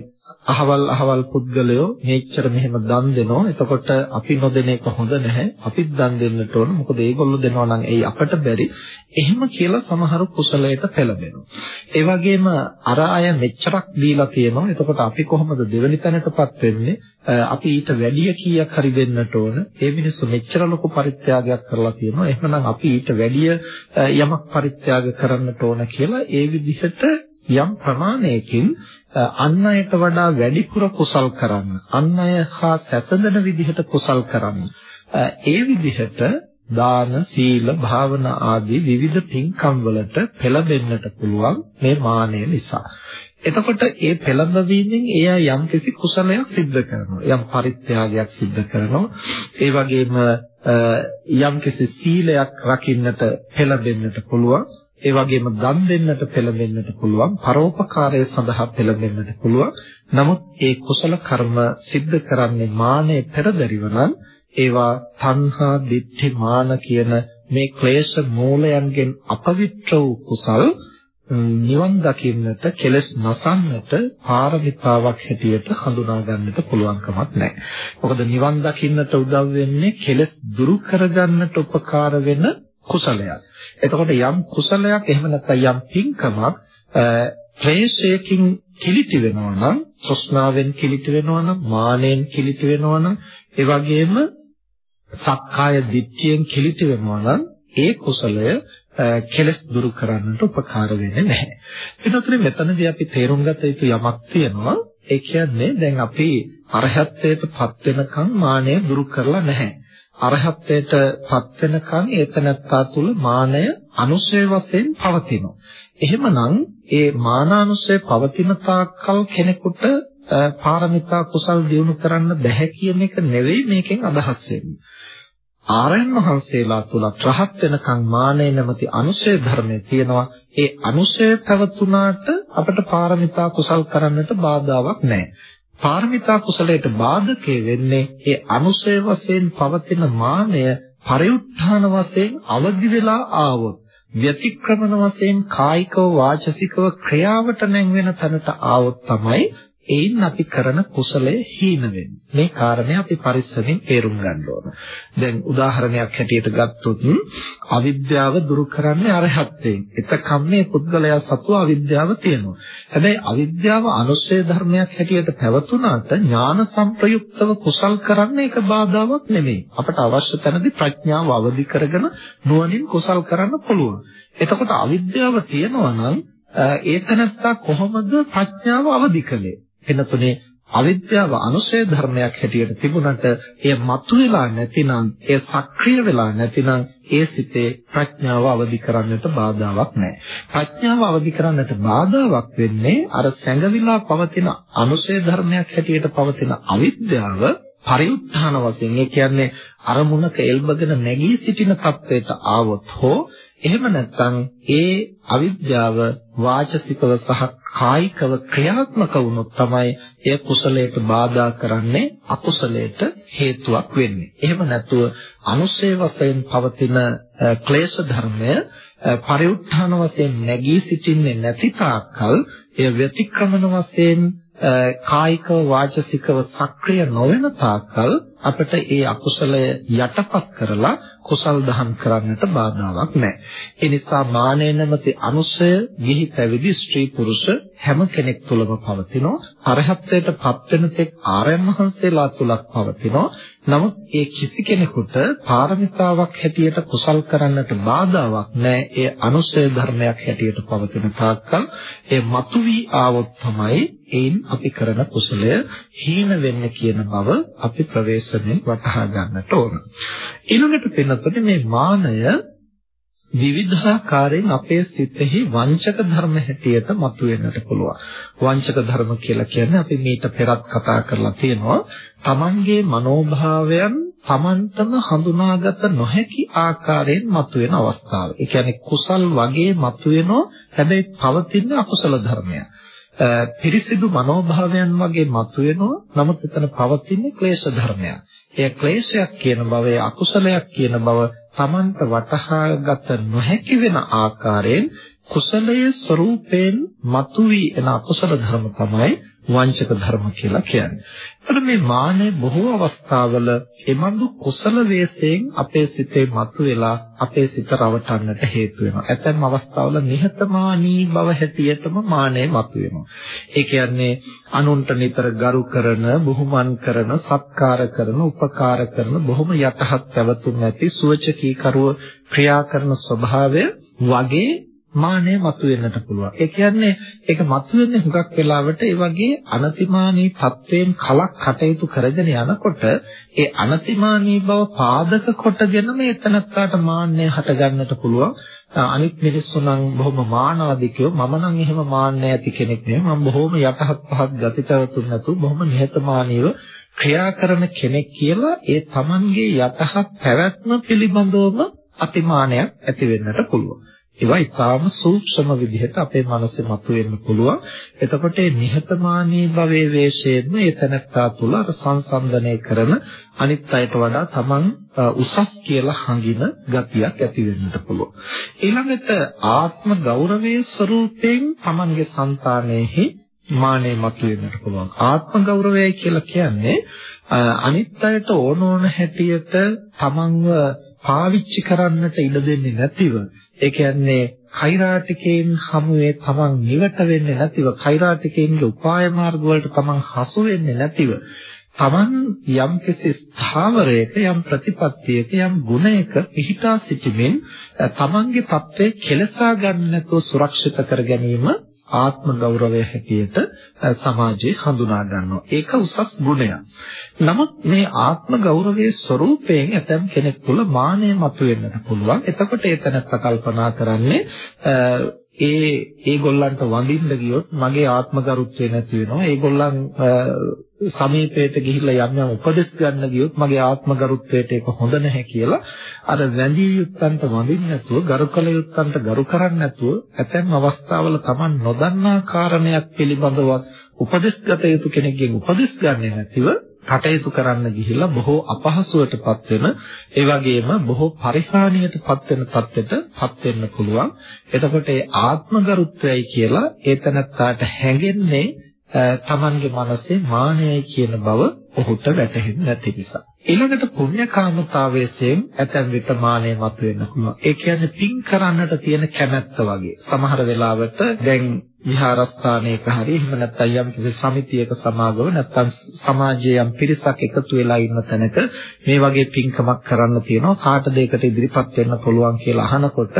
අහවල් අහවල් පුද්ගලයෝ මේච්චර මෙහෙම දන් දෙනවා. එතකොට අපි නොදෙන එක හොඳ නැහැ. අපිත් දන් දෙන්නට ඕන. මොකද ඒගොල්ලෝ දෙනවා නම් ඒ අපට බැරි. එහෙම කියලා සමහරු කුසලයට පෙළඹෙනවා. ඒ වගේම අර අය මෙච්චරක් දීලා තියෙනවා. එතකොට අපි කොහොමද දෙවෙනි තැනටපත් වෙන්නේ? අපි ඊට වැඩිය කීයක් හරි දෙන්නට ඕන. ඒ මිනිස්සු මෙච්චර ලොකු පරිත්‍යාගයක් කරලා තියෙනවා. එහෙනම් අපි ඊට වැඩිය යමක් පරිත්‍යාග කරන්නට ඕන කියලා ඒ විදිහට යම් ප්‍රමාණයකින් අන් අයට වඩා වැඩිපුර කුසල් කරන්න අන් අය හා සැසඳෙන විදිහට කුසල් කරන්න. ඒ විදිහට දාන සීල භාවනා ආදී විවිධ පින්කම් වලට පෙළඹෙන්නට පුළුවන් මේ මානය නිසා. එතකොට ඒ පෙළඹවීමෙන් එයා යම්කිසි කුසලයක් සිද්ධ කරනවා යම් පරිත්‍යාගයක් සිද්ධ කරනවා. ඒ වගේම යම්කිසි සීලයක් රකින්නට පෙළඹෙන්නට පුළුවන්. ඒ වගේම දන් දෙන්නට පෙළඹෙන්නට පුළුවන් පරෝපකාරය සඳහා පෙළඹෙන්නට පුළුවන් නමුත් ඒ කුසල කර්ම સિદ્ધ කරන්නේ මානෙ පෙරදරිව නම් ඒවා තණ්හා දිට්ඨි මාන කියන මේ ක්ලේශ මූලයන්ගෙන් අපවිත්‍ර වූ කුසල් නිවන් දකින්නට කෙලස් නසන්නට පාරමිතාවක් හැටියට හඳුනා ගන්නට පුළුවන් කමක් නැහැ. මොකද නිවන් දකින්නට උදව් වෙන්නේ කෙලස් දුරු කරගන්නට උපකාර වෙන කුසලයක්. එතකොට යම් කුසලයක් එහෙම නැත්නම් යම් පින්කමක් ක්ලේශයකින් කිලිටි වෙනවා නම්, සොස්නාවෙන් කිලිටි වෙනවා නම්, මානෙන් කිලිටි වෙනවා නම්, ඒ වගේම සක්කාය දිට්ඨියෙන් කිලිටි වෙනවා නම්, ඒ කුසලය කෙලස් දුරු කරන්නට උපකාර වෙන්නේ නැහැ. එතකොට මෙතනදී අපි තේරුම් ගත යුතු යමක් තියෙනවා. ඒ කියන්නේ දැන් අපි අරහත්ත්වයට පත් වෙනකන් මානය දුරු කරලා නැහැ. අරහත්ත්වයට පත් වෙනකන් ඒතනත්තා තුල මානය අනුශය වශයෙන් පවතිනවා. එහෙමනම් ඒ මානානුශය පවතින තාක්කල් කෙනෙකුට පාරමිතා කුසල් දියුණු කරන්න බැහැ කියන එක නෙවෙයි මේකෙන් අදහස් වෙන්නේ. ආරයන් වහන්සේලා තුල රහත් වෙනකන් මානය නැමැති අනුශය ධර්මයේ තියෙනවා. ඒ අනුශය පැවතුනාට අපට පාරමිතා කුසල් කරන්නට බාධාවක් නැහැ. පාරමිතා කුසලයට බාධකේ වෙන්නේ ඒ අනුසය වශයෙන් පවතින මානය පරිඋත්ථාන වශයෙන් අවදි වෙලා ආවොත් ව්‍යතික්‍රමන වශයෙන් කායිකව වාචසිකව ක්‍රියාවට නැංවෙන තැනට ආවොත් තමයි එයින් අපි කරන කුසලයේ හීන වෙන්නේ. මේ කාරණේ අපි පරිස්සමෙන් තේරුම් ගන්න ඕන. දැන් උදාහරණයක් හැටියට ගත්තොත් අවිද්‍යාව දුරු කරන්නේ අරහත්යෙන්. එතකම් මේ පුද්ගලයා සතුව අවිද්‍යාව තියෙනවා. හැබැයි අවිද්‍යාව අනුශය ධර්මයක් හැටියට පැවතුනාට ඥාන සංප්‍රයුක්තව කුසල් කරන්න ඒක බාධාවක් නෙමෙයි. අපට අවශ්‍ය තැනදී ප්‍රඥාව අවදි කරගෙන නුවණින් කුසල් කරන්න පුළුවන්. එතකොට අවිද්‍යාව තියෙනවා නම් ඒ තැනත්තා කොහොමද ප්‍රඥාව අවදි කළේ? එනතුනේ අවිද්‍යාව අනුශය ධර්මයක් හැටියට තිබුණට එය මතුවලා නැතිනම් එය සක්‍රිය වෙලා නැතිනම් ඒ සිතේ ප්‍රඥාව අවදි කරන්නට බාධාවක් නැහැ. ප්‍රඥාව අවදි කරන්නට බාධාවක් වෙන්නේ අර සැඟවිලා පවතින අනුශය ධර්මයක් හැටියට පවතින අවිද්‍යාව පරිඋත්ථාන වශයෙන් ඒ කියන්නේ අරමුණක එල්බගෙන නැගී සිටින තත්වයට ආවොත් හෝ එහෙම නැත්නම් ඒ අවිද්‍යාව වාචසිකව සහ කායිකව ක්‍රියාත්මක වුණොත් තමයි එය කුසලයට බාධා කරන්නේ අකුසලයට හේතුවක් වෙන්නේ. එහෙම නැතුව අනුශය වශයෙන් පවතින ක්ලේශ ධර්මය පරිඋත්ථාන වශයෙන් නැගී සිටින්නේ නැති තාක්කල් එය ව්‍යතික්‍රමන වශයෙන් කායිකව වාචසිකව සක්‍රිය නොවන තාක්කල් අපිට ඒ අකුසලය යටපත් කරලා කුසල් දහම් කරන්නට බාධාවක් නැහැ. ඒ නිසා මානය නැමැති අනුසය ගිහි පැවිදි ස්ත්‍රී පුරුෂ හැම කෙනෙක් තුළම පවතිනවා. අරහත්ත්වයට පත් වෙන තෙක් ආර්යයන් වහන්සේලා තුලක් පවතිනවා. නමුත් ඒ කිසි කෙනෙකුට පාරමිතාවක් හැටියට කුසල් කරන්නට බාධාවක් නැහැ. ඒ අනුසය ධර්මයක් හැටියට පවතින තාක්කල් ඒ මතුවී ආවොත් තමයි ඒන් අපි කරන කුසලය හීන වෙන්නේ කියන බව අපි ප්‍රවේශමෙන් වටහා ගන්නට ඕන. ඊළඟට පින්නතොට මේ මානය විවිධාකාරයෙන් අපේ සිතෙහි වංචක ධර්ම හැටියට මතුවෙන්නට පුළුවන්. වංචක ධර්ම කියලා කියන්නේ අපි මීට පෙරත් කතා කරලා තියෙනවා. Tamanගේ මනෝභාවයන් Tamanටම හඳුනාගත නොහැකි ආකාරයෙන් මතුවෙන අවස්ථාව. ඒ කියන්නේ කුසල් වගේ මතුවෙනෝ හැබැයි පවතින අකුසල ධර්මයක්. පිරිසිදු මනෝභාවයන් වගේ මතුවෙනවා. නමුත් එතන පවතින ක්ලේශ ධර්මයක්. එය ක්ලේශයක් කියන බව, අකුසලයක් කියන බව Tamanට වටහාගත නොහැකි වෙන ආකාරයෙන් කුසලයේ ස්වરૂපයෙන් මතුවී එන අකුසල ධර්ම තමයි වංචක ධර්ම කියලා කියන්නේ. එතකොට මේ මානෙ බොහෝ අවස්ථාවල එමන්දු කුසල වේසයෙන් අපේ සිතේ මතුවෙලා අපේ සිත රවටන්නට හේතු වෙනවා. ඇතැම් අවස්ථාවල නිහතමානී බව හැටියටම මානෙ මතුවෙනවා. ඒ කියන්නේ අනුන්ට නිතර ගරු කරන, බුහුමන් කරන, සත්කාර කරන, උපකාර කරන, බොහොම යටහත් පැවතුම් ඇති සුවචකීකරුව ක්‍රියා කරන ස්වභාවය වගේ මානය මතුවෙන්නට පුළුවන්. ඒ කියන්නේ ඒක මතුවෙන්නේ හුඟක් වෙලාවට ඒ වගේ අනතිමානී තත්වයෙන් කලක් කටයුතු කරගෙන යනකොට ඒ අනතිමානී බව පාදක කොටගෙන මේ තනත්තාට මාන්නය හටගන්නට පුළුවන්. අනිත් මිනිස්සු නම් බොහොම මානාදිකයෝ මම නම් එහෙම මාන්නය ඇති කෙනෙක් නෙවෙයි මම බොහොම යටහත් පහත් ගති පැවතුම් නැතුව බොහොම නිහතමානීව ක්‍රියා කරන කෙනෙක් කියලා ඒ Tamanගේ යටහත් පැවැත්ම පිළිබඳවම අතිමානයක් ඇති වෙන්නට පුළුවන්. ඒවා ඉතාම සූක්ෂම විදිහට අපේ මනසේ මතුවෙන්න පුළුවන්. එතකොට මේ නිහතමානී භවයේ වේශයෙන්ම ඒතනත්තා තුල අර සංසන්දනය කරන අනිත් අයට වඩා තමන් උසස් කියලා හඟින ගතියක් ඇති වෙන්නත් පුළුවන්. ඊළඟට ආත්ම ගෞරවයේ ස්වરૂපයෙන් තමන්ගේ సంతානෙහි මානෙ මතුවෙන්නට පුළුවන්. ආත්ම ගෞරවය කියලා කියන්නේ අනිත් අයට ඕන ඕන හැටියට තමන්ව පාවිච්චි කරන්නට ඉඩ දෙන්නේ නැතිව ඒ කියන්නේ කෛරාටිකයෙන් හමුවේ තමන් නිවට වෙන්නේ නැතිව කෛරාටිකයන්ගේ උපාය මාර්ග වලට තමන් හසු වෙන්නේ නැතිව තමන් යම් කිසි ස්ථාවරයක යම් ප්‍රතිපත්තියක යම් ගුණයක පිහිටා සිටීමෙන් තමන්ගේ தත්ත්වය කෙලසා ගන්න නැතුව සුරක්ෂිත කර ගැනීම ආත්ම ගෞරවය හැටියට සමාජයේ හඳුනා ගන්නවා. ඒක උසස් ගුණයක්. නමුත් මේ ආත්ම ගෞරවයේ ස්වરૂපයෙන් ඇතම් කෙනෙක් තුළ මානය මතුවෙන්නට පුළුවන්. එතකොට ඒතනත් කල්පනා කරන්නේ ඒ ඒගොල්ලන්ට වඳින්න ගියොත් මගේ ආත්මගරුත්වය නැති වෙනවා. ඒගොල්ලන් සමීපයට ගිහිල්ලා යම් යම් උපදෙස් ගන්න ගියොත් මගේ ආත්මගරුත්වයට ඒක හොඳ නැහැ කියලා අර වැඳිය යුත්තන්ට වඳින්න නැතුව, ගරු කළ යුත්තන්ට ගරු කරන්නේ නැතුව ඇතැම් අවස්ථාවල Taman නොදන්නා කාරණයක් පිළිබඳව උපදෙස්ගත යුතු කෙනෙක්ගෙන් උපදෙස් ගන්නේ නැතිව කටයුතු කරන්න ගිහිල්ලා බොහෝ අපහසුවටපත් වෙන ඒ වගේම බොහෝ පරිහානියටපත් වෙන තත්ත්වයටපත් වෙන්න පුළුවන්. එතකොට ඒ ආත්මගරුත්වයයි කියලා ඒතනත්තාට හැඟෙන්නේ තමන්ගේ මනසේ මානයයි කියන බව ඔහුට වැටහෙන්නේ නැති නිසා. ඊළඟට පුණ්‍යකාමතාවයෙන් ඇතැම් විට මානය මතුවෙන්න පුළුවන්. ඒ කියන්නේ පින් කරන්නට තියෙන කැමැත්ත වගේ. සමහර වෙලාවට දැන් විහාරස්ථානයක හරි එහෙම නැත්නම් යම් කිසි සමිතියක සමාගම නැත්නම් සමාජයේ යම් පිරිසක් එකතු වෙලා ඉන්න තැනක මේ වගේ පින්කමක් කරන්න තියෙනවා කාටද ඒකට ඉදිරිපත් වෙන්න පුළුවන් කියලා අහනකොට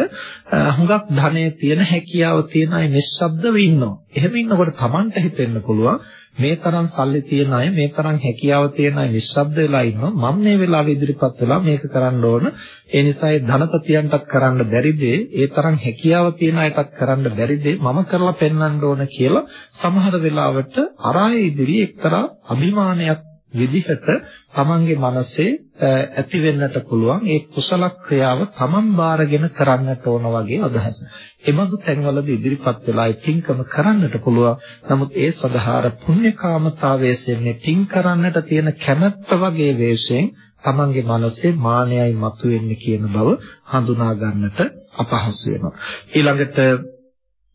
හුඟක් ධනෙ තියෙන හැකියාව තියෙන අය නිශ්ශබ්දව ඉන්නවා. එහෙම ඉන්නකොට Tamanට හිතෙන්න පුළුවන් මේ තරම් සල්ලි තියන අය මේ තරම් හැකියාව තියෙන අය නිශ්ශබ්ද වෙලා ඉන්නවා. මම මේ වෙලාවේ ඉදිරිපත් වෙලා මේක කරන්න ඕන. ඒ නිසා ඒ ධනපතියන්ටත් කරන්න බැරි දේ ඒ තරම් හැකියාව තියෙන අයටත් කරන්න බැරි දේ මම කරලා පෙන්වන්න ඕන කියලා සමහර වෙලාවට අරාය ඉදිරියේ එක්තරා අභිමානයක් විදිහට තමන්ගේ මනසේ ඇති වෙන්නට පුළුවන් ඒ කුසල ක්‍රියාව තමන් බාරගෙන කරන්නට ඕන වගේ අදහස. එබඳු තැන්වලදී ඉදිරිපත් වෙලා පින්කම කරන්නට පුළුවන්. නමුත් ඒ සදාහාර පුණ්‍යකාමතාවයේ මේ පින් කරන්නට තියෙන කැමැත්ත වගේ වේශයෙන් තමන්ගේ මනසේ මානයයි මතුවෙන්නේ කියන බව හඳුනා ගන්නට අපහසු වෙනවා. ඊළඟට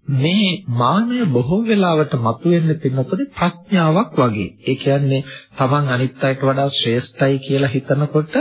මේ මානය බොහෝ වෙලාවට මතුවෙන්නේ පින්නතොනේ ප්‍රඥාවක් වගේ. ඒ කියන්නේ Taman අනිත් අයට වඩා ශ්‍රේෂ්ඨයි කියලා හිතනකොට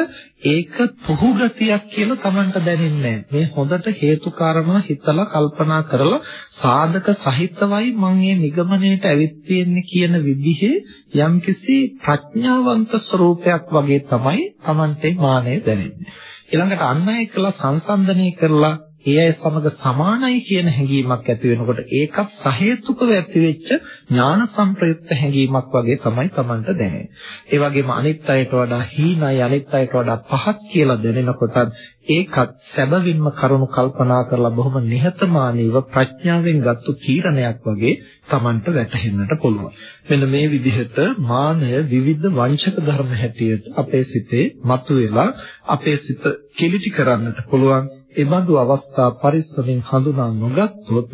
ඒක පුහු ගතියක් කියලා Tamanට දැනෙන්නේ මේ හොඳට හේතු කාරණා හිතලා කල්පනා කරලා සාධක සහිතවයි මම මේ නිගමනයට ඇවිත් තියෙන්නේ කියන විදිහේ යම්කිසි ප්‍රඥාවන්ත ස්වરૂපයක් වගේ තමයි Tamante මානය දැනෙන්නේ. ඊළඟට අන් අය කළා සංසන්දනය කරලා ඒ අය සමග සමානයි කියන හැඟීමක් ඇති වෙනකොට ඒකත් සහේතුකව ඇතිවෙච්ච ඥාන සංප්‍රයුක්ත හැඟීමක් වගේ තමයි Tamanට දැනෙන්නේ. ඒ වගේම අනිත් අයට වඩා හීනයි අනිත් අයට වඩා පහත් කියලා දැනෙනකොටත් ඒකත් සැබවින්ම කරුණු කල්පනා කරලා බොහොම නිහතමානීව ප්‍රඥාවෙන් ගත්තු තීරණයක් වගේ Tamanට වැටහෙන්නට පුළුවන්. මෙන්න මේ විදිහට මානය විවිධ වංචක ධර්ම හැටියට අපේ සිතේ මතුවෙලා අපේ සිත කිලිටි කරන්නට පුළුවන්. එබඳු අවස්ථා පරිස්සමින් හඳුනා නොගත්තොත්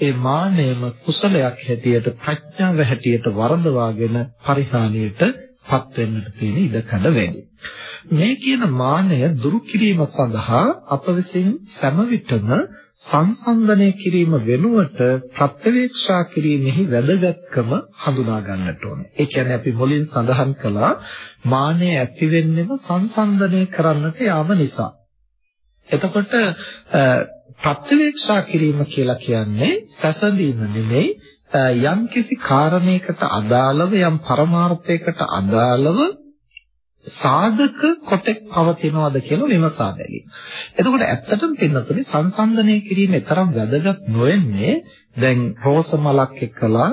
ඒ මානයම කුසලයක් හැටියට ප්‍රඥාව හැටියට වරදවාගෙන පරිහානියට පත් වෙන්නට තියෙන ඉඩකඩ වැඩි. මේ කියන මානය දුරු කිරීම සඳහා අප විසින් සෑම විටම සංසන්දනය කිරීම වෙනුවට ප්‍රත්‍යවේක්ෂා කිරීමෙහි වැදගත්කම හඳුනා ගන්නට ඕනේ. ඒ කියන්නේ අපි මුලින් සඳහන් කළා මානය ඇති වෙන්නෙම සංසන්දනය කරන්නට යාම නිසා. එතකොට ප්‍රත්‍යවේක්ෂා කිරීම කියලා කියන්නේ සැසඳීම නෙමෙයි යම් කිසි කාරණයකට අදාළව යම් පරමාර්ථයකට අදාළව සාධක කොටෙක් පවතිනවද කියලා විමසා බැලීම. එතකොට ඇත්තටම පින්නතුනේ සංසන්දනය කිරීම තරම් වැදගත් නොවෙන්නේ දැන් රෝස මලක් එක්කලා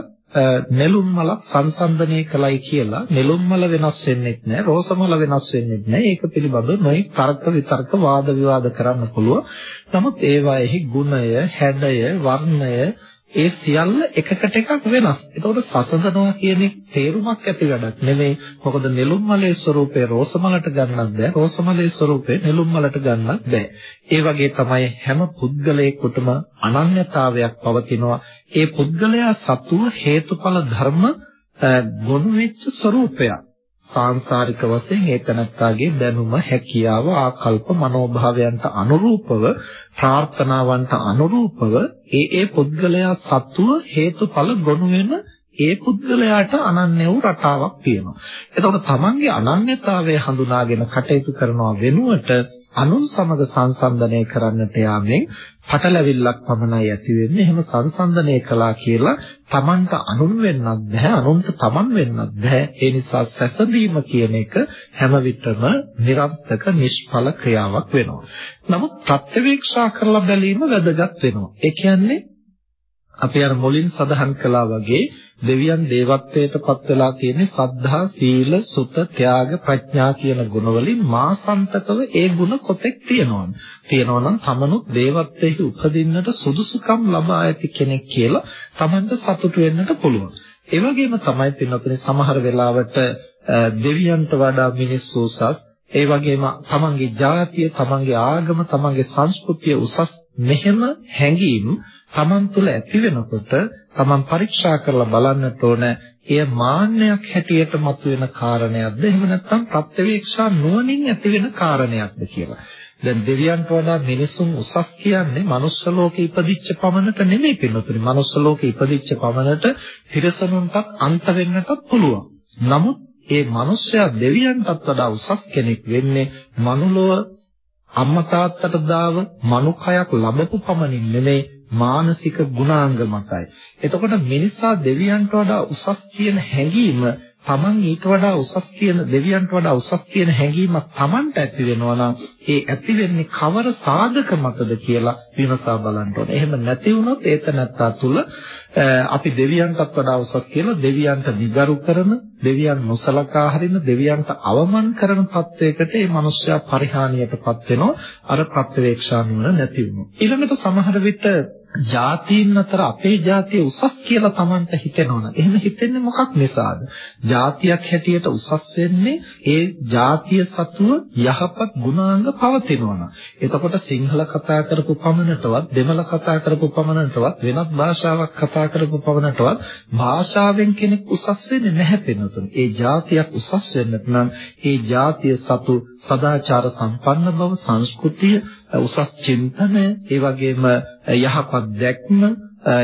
නෙළුම් මලක් සංසන්දනය කළයි කියලා නෙළුම් මල වෙනස් වෙන්නේ නැහැ රෝස මල වෙනස් වෙන්නේ නැහැ ඒක පිළිබඳව නොයෙක් තර්ක විතර්ක වාද විවාද කරන්න පුළුවන් නමුත් ඒවාෙහි ගුණය හැඩය වර්ණය ඒ සියල්ල එකකට එකක් වෙනස්. ඒතකොට සසඳනවා කියන තේරුමක් ඇති වැඩක් නෙමෙයි. මොකද නෙළුම් මලේ ස්වરૂපය රෝස මලට ගන්නත් බෑ. රෝස මලේ ස්වરૂපය නෙළුම් මලට ගන්නත් බෑ. ඒ වගේ තමයි හැම පුද්ගලයෙකුටම අනන්‍යතාවයක් පවතිනවා. ඒ පුද්ගලයා සතුව හේතුඵල ධර්ම ගොනු වෙච්ච ස්වરૂපයක්. සාංශාරික වශයෙන් ඒ තනත්තාගේ දැනුම හැකියාව ආකල්ප මනෝභාවයන්ට අනුරූපව ප්‍රාර්ථනාවන්ට අනුරූපව ඒ ඒ පුද්ගලයා සත්ව හේතුඵල ගොනු වෙන ඒ පුද්ගලයාට අනන්‍ය වූ රටාවක් තියෙනවා. එතකොට තමන්ගේ අනන්‍යතාවය හඳුනාගෙන කටයුතු කරනවා වෙනුවට අනුන් සමග සංසන්දනය කරන්නට යාමෙන් පටලැවිල්ලක් පමණයි ඇති වෙන්නේ. එහෙම සංසන්දනය කළා කියලා තමන්ට අනුන් වෙන්නත් බෑ, අනුන්ට තමන් වෙන්නත් බෑ. ඒ නිසා සැසඳීම කියන එක හැම විටම නිරන්තක නිෂ්ඵල ක්‍රියාවක් වෙනවා. නමුත් ප්‍රත්‍යවේක්ෂා කරලා බැලීම වැදගත් වෙනවා. ඒ කියන්නේ අපි අර මුලින් සඳහන් කළා වගේ දෙවියන් දේවත්වයට පත් වෙලා තියෙන්නේ සද්ධා, සීල, සුත, ත්‍යාග, ප්‍රඥා කියන ගුණවලින් මාසන්තකව ඒ ගුණ කොතෙක් තියෙනවද? තියෙනවා නම් තමනුත් දේවත්වයේ උපදින්නට සුදුසුකම් ලබා ඇති කෙනෙක් කියලා තමන්ට සතුටු වෙන්නට පුළුවන්. ඒ වගේම තමයි පින්නතුනේ සමහර වෙලාවට දෙවියන්ට වඩා මිනිස්සු උසස් ඒ වගේම තමන්ගේ ජාතිය, තමන්ගේ ආගම, තමන්ගේ සංස්කෘතිය උසස් මෙහෙම හැඟීම් තමන් තුළ ඇති වෙනකොට තමන් පරීක්ෂා කරලා බලන්නට ඕන එය මාන්නයක් හැටියට මතුවෙන කාරණයක්ද එහෙම නැත්නම් ප්‍රත්‍යවේක්ෂා නුවණින් ඇති වෙන කාරණයක්ද කියලා. දැන් දෙවියන්ට වඩා මිනිසුන් උසස් කියන්නේ මනුස්ස ලෝකේ ඉපදිච්ච පමණට නෙමෙයි පින්නතුනි. මනුස්ස ලෝකේ ඉපදිච්ච පමණට තිරසනුන්ටත් අන්ත වෙන්නටත් පුළුවන්. නමුත් ඒ මනුස්සයා දෙවියන්ටත් වඩා උසස් කෙනෙක් වෙන්නේ මනුලොව අම්මා තාත්තට දාව මනුකයක් ලැබපු පමණින් නෙමෙයි මානසික ගුණාංග මතයි. එතකොට මිනිසා දෙවියන්ට වඩා උසස් කියන හැඟීම Taman ඊට වඩා උසස් කියන දෙවියන්ට වඩා උසස් කියන හැඟීමක් Tamanට ඇති වෙනවා නම් ඒ ඇති වෙන්නේ කවර සාධක මතද කියලා විමසා බලන්න ඕනේ. එහෙම නැති වුණොත් ඒත නැත්තා තුල අපි දෙවියන්ටත් වඩා උසස් කියලා දෙවියන්ට නිගරු කරන, දෙවියන් නොසලකා හරින, දෙවියන්ට අවමන් කරන තත්වයකට මේ මිනිස්සයා පරිහානියටපත් වෙනවා. අර ප්‍රත්‍යවේක්ෂා නුවණ නැති වුණොත්. ඊළඟට සමහර විට ජාතීන් අතර අපේ ජාතිය උසස් කියලා Tamanට හිතෙනවනේ. එහෙම හිතෙන්නේ මොකක් නිසාද? ජාතියක් හැටියට උසස් වෙන්නේ ඒ ජාතිය සතුව යහපත් ගුණාංග පවතිනවනම්. එතකොට සිංහල කතා කරපු පමණටවත්, දෙමළ කතා කරපු පමණටවත්, වෙනත් භාෂාවක් කතා කරපු පමණටවත් භාෂාවෙන් කෙනෙක් උසස් වෙන්නේ නැහැ පින්නතුනි. ඒ ජාතියක් උසස් වෙන්නත් නම් ඒ ජාතිය සතු සදාචාර සම්පන්න බව, සංස්කෘතිය, උසස් චින්තනය, ඒ වගේම යහපත් දැක්ම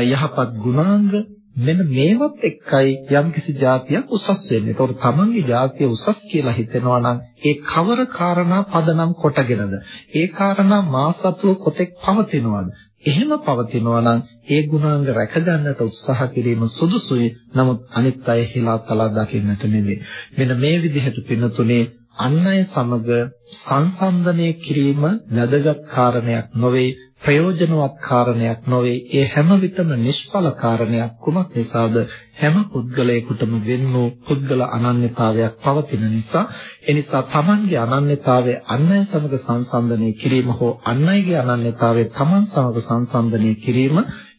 යහපත් ගුණාංග මෙන්න මේවත් එක්කයි යම්කිසි જાතියක් උසස් වෙන්නේ. ඒතකොට තමන්ගේ જાතිය උසස් කියලා හිතෙනවා නම් ඒ කවර කාරණා පදනම් කොටගෙනද? ඒ කාරණා මා සතුව කොතෙක් පවතිනවද? එහෙම පවතිනවා නම් ඒ ගුණාංග රැකගන්නට උත්සාහ කිරීම සුදුසුයි. නමුත් අනිත් අය හිලා තලා දකින්නට නෙවෙයි. මෙන්න මේ විදිහට පින්නතුනේ අන් අය සමග සංසන්දනය කිරීම වැදගත් කාරණයක් නොවේ ප්‍රයෝජනවත් කාරණයක් නොවේ. ඒ හැම විටම නිෂ්ඵල කාරණයක් කුමක් නිසාද? හැම පුද්ගලයෙකුටම වෙන වූ පුද්ගල අනන්‍යතාවයක් පවතින නිසා. ඒ නිසා Tamanගේ අනන්‍යතාවය අන් අය සමග සංසන්දනය කිරීම හෝ අන් අයගේ අනන්‍යතාවය Taman සමග සංසන්දනය කිරීම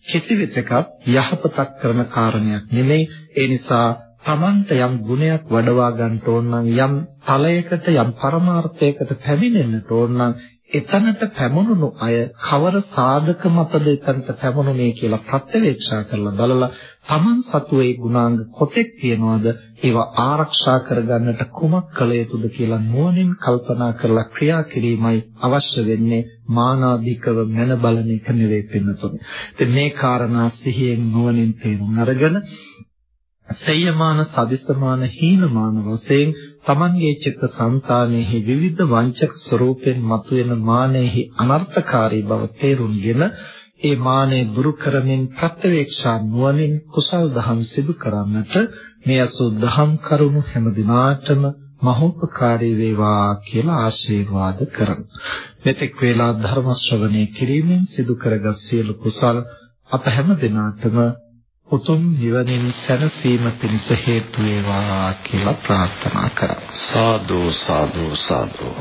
කිසිවිටක යහපතක් කරන කාරණයක් නෙමෙයි. ඒ නිසා තමන්ට යම් ගුණයක් වඩවා ගන්න ඕන නම් යම් ඵලයකට යම් පරමාර්ථයකට පැමිණෙන්නට ඕන නම් එතනට පැමුණුණු අය කවර සාධක මතද එතනට පැමුණුනේ කියලා ප්‍රත්‍යවේක්ෂා කරලා බලලා Taman සතු ඒ ගුණාංග කොතෙක් තියනවද ඒවා ආරක්ෂා කරගන්නට කුමක් කළ යුතුද කියලා නුවණින් කල්පනා කරලා ක්‍රියා කිරීමයි අවශ්‍ය වෙන්නේ මානාධිකව මන බලන එක නෙවෙයි පින්නතුනේ. ඉතින් මේ කාරණා සිහියෙන් නුවණින් තේරුම් අරගෙන සේයමාන සදිසමාන හීනමාන වශයෙන් තමන්ගේ චිත්ත සංතානෙහි විවිධ වංචක ස්වરૂපෙන් මතුවෙන මානෙහි අනර්ථකාරී බව තේරුම්ගෙන ඒ මානෙ දුරු කරමින් ප්‍රත්‍යවේක්ෂා නුවණින් කුසල් දහම් සිදු කරන්නට මේ අසු දහම් කරුණු හැම දිනාටම මහෝපකාරී වේවා කියලා ආශිර්වාද කරමු. මෙතෙක් වේලා ධර්ම ශ්‍රවණය කිරීමෙන් සිදු කරගත් සියලු කුසල් අප හැම දිනාටම උතුම් නිවනින් සැනසීම පිණිස හේතු වේවා කියලා ප්‍රාර්ථනා කරා. සාදු සාදු සාදු